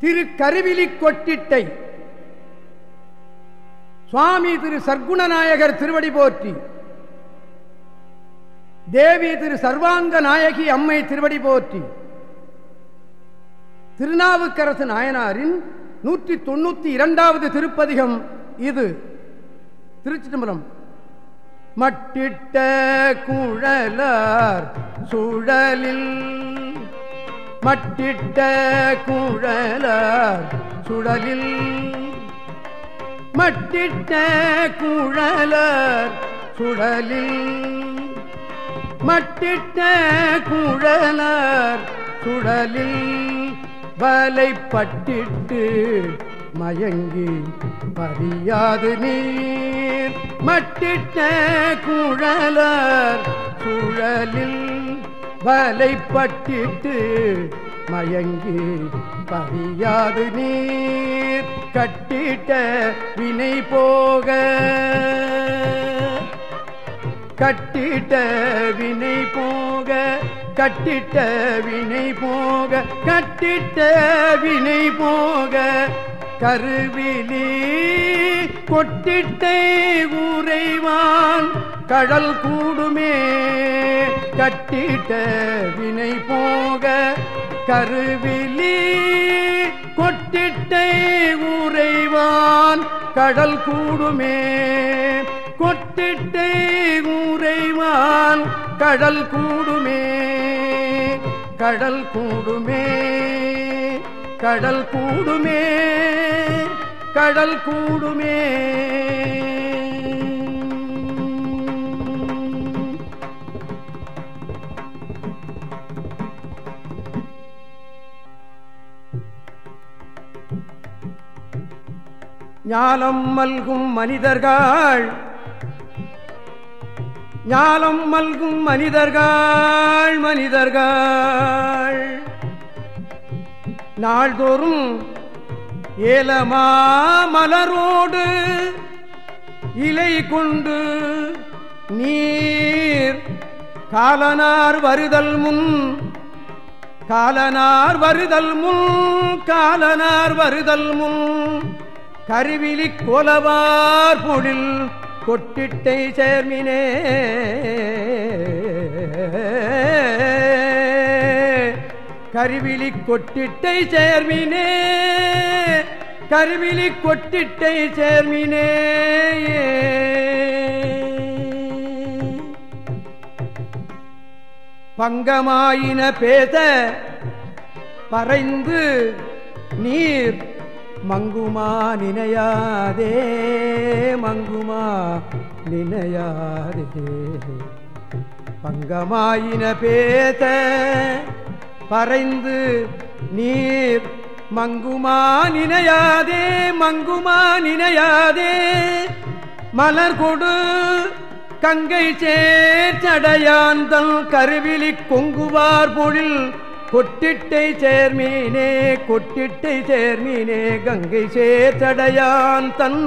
திரு கருவிலி கொட்டிட்டை சுவாமி திரு சர்க்குணநாயகர் திருவடி போற்றி. தேவி திரு சர்வாங்க நாயகி அம்மை திருவடி போற்றி. திருநாவுக்கரசு நாயனாரின் நூற்றி தொண்ணூத்தி இரண்டாவது திருப்பதிகம் இது. திருச்சிதம்பரம் மட்டிட்ட குழலார் சுழலில் மட்டிட்ட குழலார் சுழலில் மட்டிட்ட குழலார் சுழலில் மட்டிட்ட குழலார் சுழலில் வலைப்பட்டிட்டு மயங்கி பறியாது நீர். மட்டிட்ட குழலார் சுழலில் வலைப்பட்டிட்டு மயங்கி பறியாது நீர் கட்டிட்ட வினை போக. கட்டிட்ட வினை போக கட்டிட்ட வினை போக கட்டிட்ட வினை போக. கருவிலி கொட்டிட்டை ஊரைவான் கடல் கூடுமே கட்டிட்ட வினை போக கருவிலி கொட்டிட்டை ஊரைவான் கடல் கூடுமே கொட்டிட்டை ஊரைவான் கடல் கூடுமே கடல் கூடுமே. கடல் கூடுமே கடல் கூடுமே. ஞானம் மல்கும் மனிதர்கள் ஞானம் மல்கும் மனிதர்கள் மனிதர்கள். நாள்தோறும் ஏலமா மலரோடு இலை கொண்டு நீர் காலனார் வருதல் முன் காலனார் வருதல் முன் காலனார் வருதல் முன். கருவிலி கோலவார் பொழில் கொட்டிட்டை சேர்மினே. கருவிழி கொட்டிட்டை சேர்மினே கருவிழி கொட்டிட்டை சேர்மினே. பங்கமாயின பேச பறைந்து நீர் மங்குமா நினையாதே மங்குமா நினையாதே. பங்கமாயின பேத பறைந்து நீர் மங்குமா நினையாதே மங்குமா நினையாதே. மலர் கொடு கங்கை சேர்ச்சடையாந்தல் கருவிலி கொங்குவார் பொழில். கொட்டிட்டை சேர்மீனே கொட்டிட்டை சேர்மீனே கங்கை சேர்ச்சடையான் தன்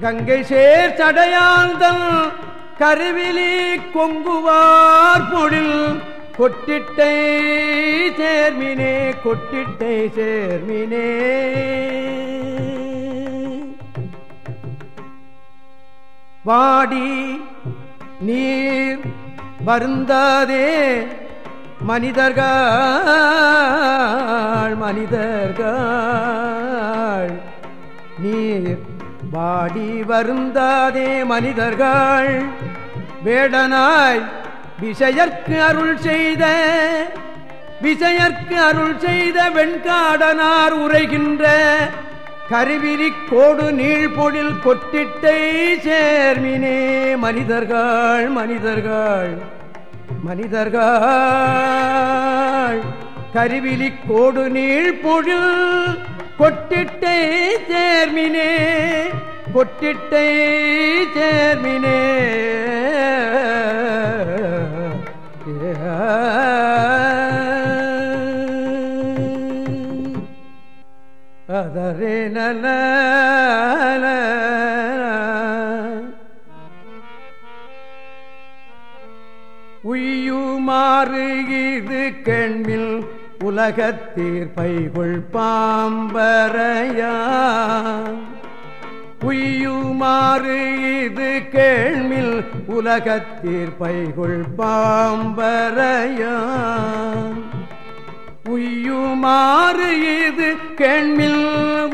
கங்கை சேர்ச்சடையாந்தல் கருவிலி கொங்குவார் பொழில். கொட்டிட்டை சேர்மினே கொட்டிட்டை சேர்மினே. வாடி நீர் வருந்தாதே மனிதர்கள் மனிதர்கள். நீர் வாடி வருந்தாதே மனிதர்கள். வேடனாய் விஷயற்கு அருள் செய்த விஷயற்கு அருள் செய்த வெண்காடனார் உரைகின்ற கருவிரி கோடு நீழ்பொழில் கொட்டிட்டை சேர்மினே மனிதர்கள் மனிதர்கள் மனிதர்கள். கருவிலி கோடு நீழ்பொழில் கொட்டிட்டை சேர்மினே கொட்டிட்டை சேர்மினே. உய்யுமாறு உலகத்தீர் பைகுள் பாம்பரையா உய்யுமாறு இது கேள்மில் உலகத்தீர் பைகுள் பாம்பரையா உய்யுமாறு இது கேள்மில்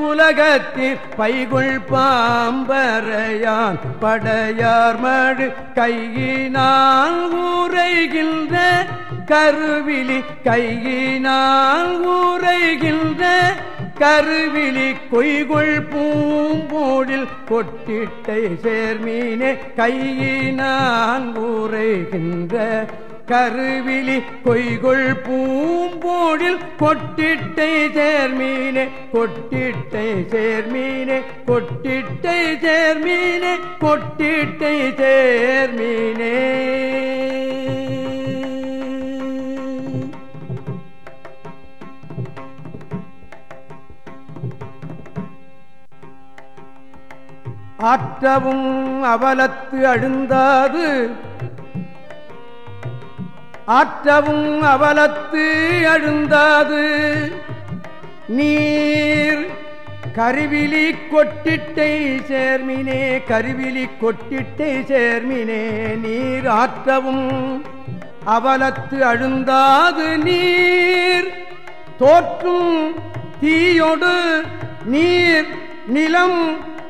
உலகத்தில் பைகுள் பாம்பரையான் படையார் மடு கையினால் ஊரைகின்ற கருவிழி கையினால் ஊரைகின்ற கருவிழி கொய்கொள் பூம்போடில் கொட்டிட்டை சேர்மீனே கையினால் ஊரைகின்ற கருவிழி கொய்கொள் பூம்போடில் கொட்டிட்டை சேர்மீனே கொட்டிட்டை சேர்மீனே கொட்டிட்டை சேர்மீனே கொட்டிட்டை சேர்மீனே ஆற்றவும் அவலத்து அழுந்தாது. ஆற்றவும் அவலத்து அழுந்தாது. நீர் கருவிலி கொட்டிட்டை சேர்மினே கருவிலி கொட்டிட்டை சேர்மினே நீர் ஆற்றவும் அவலத்து அழுந்தாது. நீர் தோற்றும் தீயொடு நீர் நிலம்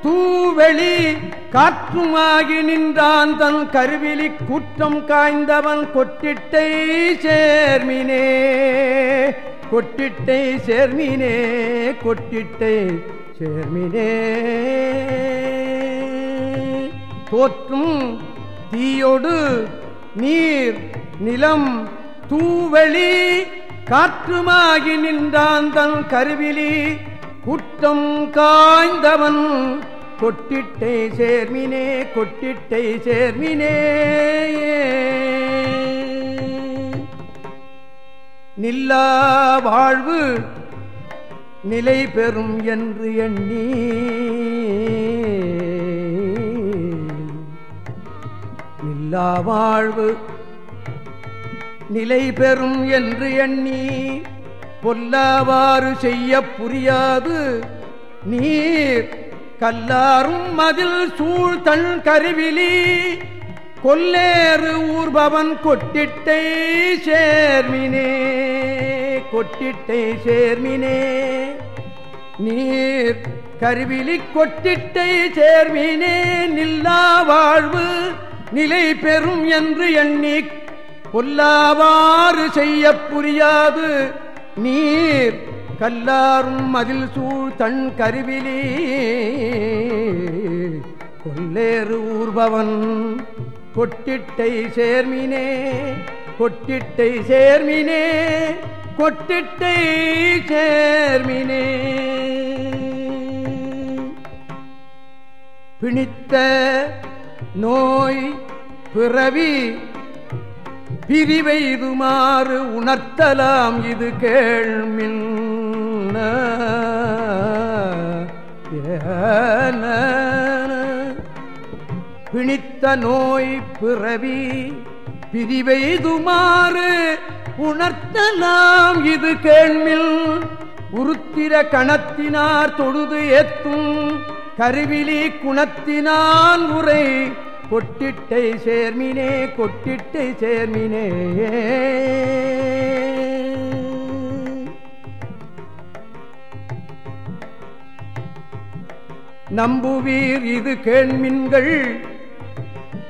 தூவெளி காற்றுமாகி நின்றான் தன் கருவிலி கூற்றம் காய்ந்தவன் கொட்டிட்டை சேர்மினே. கொட்டிட்டை சேர்மினே கொட்டிட்டை சேர்மினே. தோற்றும் தீயோடு நீர் நிலம் தூவெளி காற்றுமாகி நின்றான் தன் கருவிலி குற்றம் காய்ந்தவன் கொட்டிட்டை சேர்மினே கொட்டிட்டை சேர்மினே. நில்லா வாழ்வு நிலை பெறும் என்று எண்ணி. நில்லா வாழ்வு நிலை பெறும் என்று எண்ணி. பொல்லாவாறு செய்ய புரியாது நீர். கல்லாரும் மதில் சூழ் தன் கருவிலி கொல்லேறு ஊர்பவன் கொட்டிட்டை சேர்மினே கொட்டிட்டை சேர்மினே. நீர் கருவிலி கொட்டிட்டை சேர்மினே நில்லா வாழ்வு நிலை பெறும் என்று எண்ணி கொல்லாவாறு செய்ய புரியாது. நீர் கல்லாரும் மதில் சூழ் தன் கருவிலே கொல்லேறு ஊர்பவன். கொட்டிட்டை சேர்மினே கொட்டிட்டை சேர்மினே கொட்டிட்டை சேர்மினே. பிணித்த நோய் பிறவி பிரிவெய்துமாறு உணர்த்தலாம் இது கேள்மின் பிணித்த நோய் பிறவி பிரிவெய்துமாறு உணர்த்தலாம் இது கேள்மில். உருத்திர கணத்தினார் தொழுது ஏத்தும் கருவிலி குணத்தினான் உரை கொட்டிட்டை சேர்மினே கொட்டிட்டை சேர்மினே. நம்புவீர் இது கேள்மின்கள்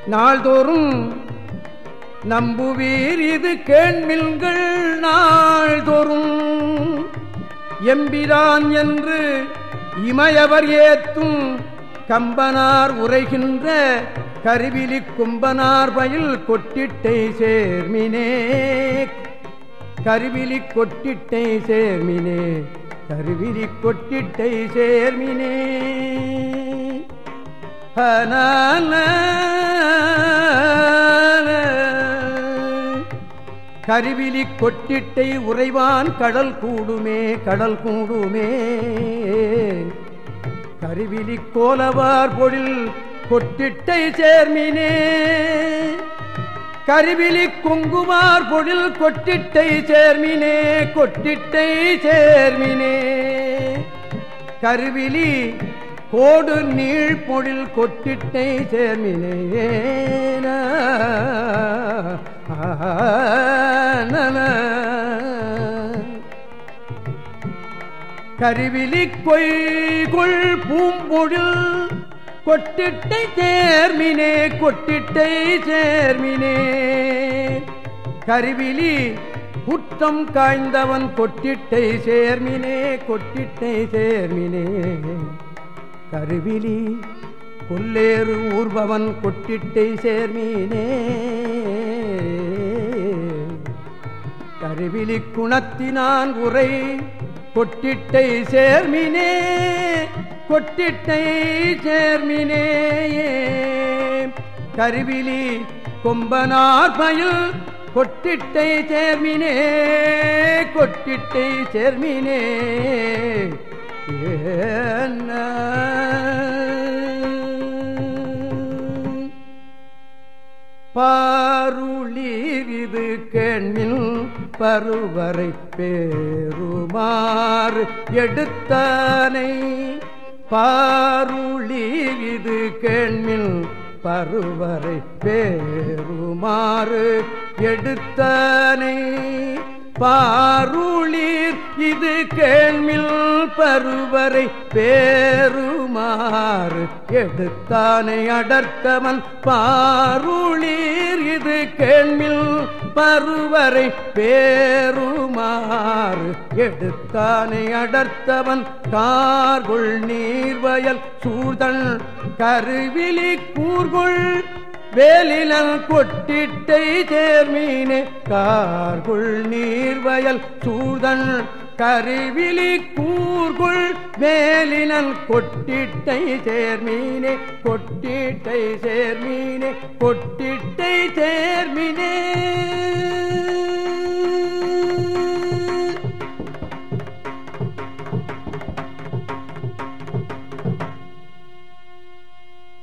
நாள்தோறும் நம்புவீர் இது கேள்மின்கள் நாள்தோறும் எம்பிரான் என்று இமயவர் ஏத்தும் கம்பனார் உரைகின்ற கருவிலி கும்பனார் பயில் கொட்டிட்டை சேர்மினே. கருவிலி கொட்டிட்டை சேர்மினே. கருவிலி கொட்டிட்டை சேர்மினே. கருவிலி கொட்டிட்டை உறைவான் கடல் கூடுமே கடல் கூடுமே. கருவிலி கோலவார் பொழில் கொட்டிட்டை சேர்மினே. கருவிலி குங்குமார் பொழில் கொட்டிட்டை சேர்மினே கொட்டிட்டை சேர்மினே. கருவிலி கோடு நீழ் பொழில் கொட்டிட்டை சேர்மினே. கருவிலி கொய்குள் பூம்பொழில் கொட்டிட்டை தேர்மினே கொட்டிட்டை சேர்மினே. கருவிலி குற்றம் காய்ந்தவன் கொட்டிட்டை சேர்மினே கொட்டிட்டை சேர்மினே. கருவிலி கொல்லேறு ஊர்பவன் கொட்டிட்டை சேர்மீனே. கருவிலி குணத்தினான் உரை கொட்டிட்டை சேர்மினே. கொட்டிட்டை சேர்மினேயே. கருவிலி கொம்பனார் பயில் கொட்டிட்டை சேர்மினே கொட்டிட்டை சேர்மினே. ஏன்ன? பாருளிரிது கேண்மில் பருவரை பேருமாறு எடுத்தானை பாருளி இது கேள்மில் பருவரை பேருமாறு எடுத்தனை பாருளிர் இது கேள்மில் பருவரை பேருமாறு எடுத்தானை அடர்த்தவன் பாருளிர் இது கேள்மில் பருவரை பேருமாறு எடுத்தானை அடர்த்தவன் கார்குள் நீர்வயல் சூழ்தன் கருவிலி கூர்குள் வேலிலன் கொட்டிட்டை தேர்மீனே கார்குள் நீர்வயல் சூதன் கருவிழி கூர்குள் வேலினல் கொட்டிட்டை சேர்மீனே கொட்டிட்டை சேர்மீனே கொட்டிட்டை சேர்மினே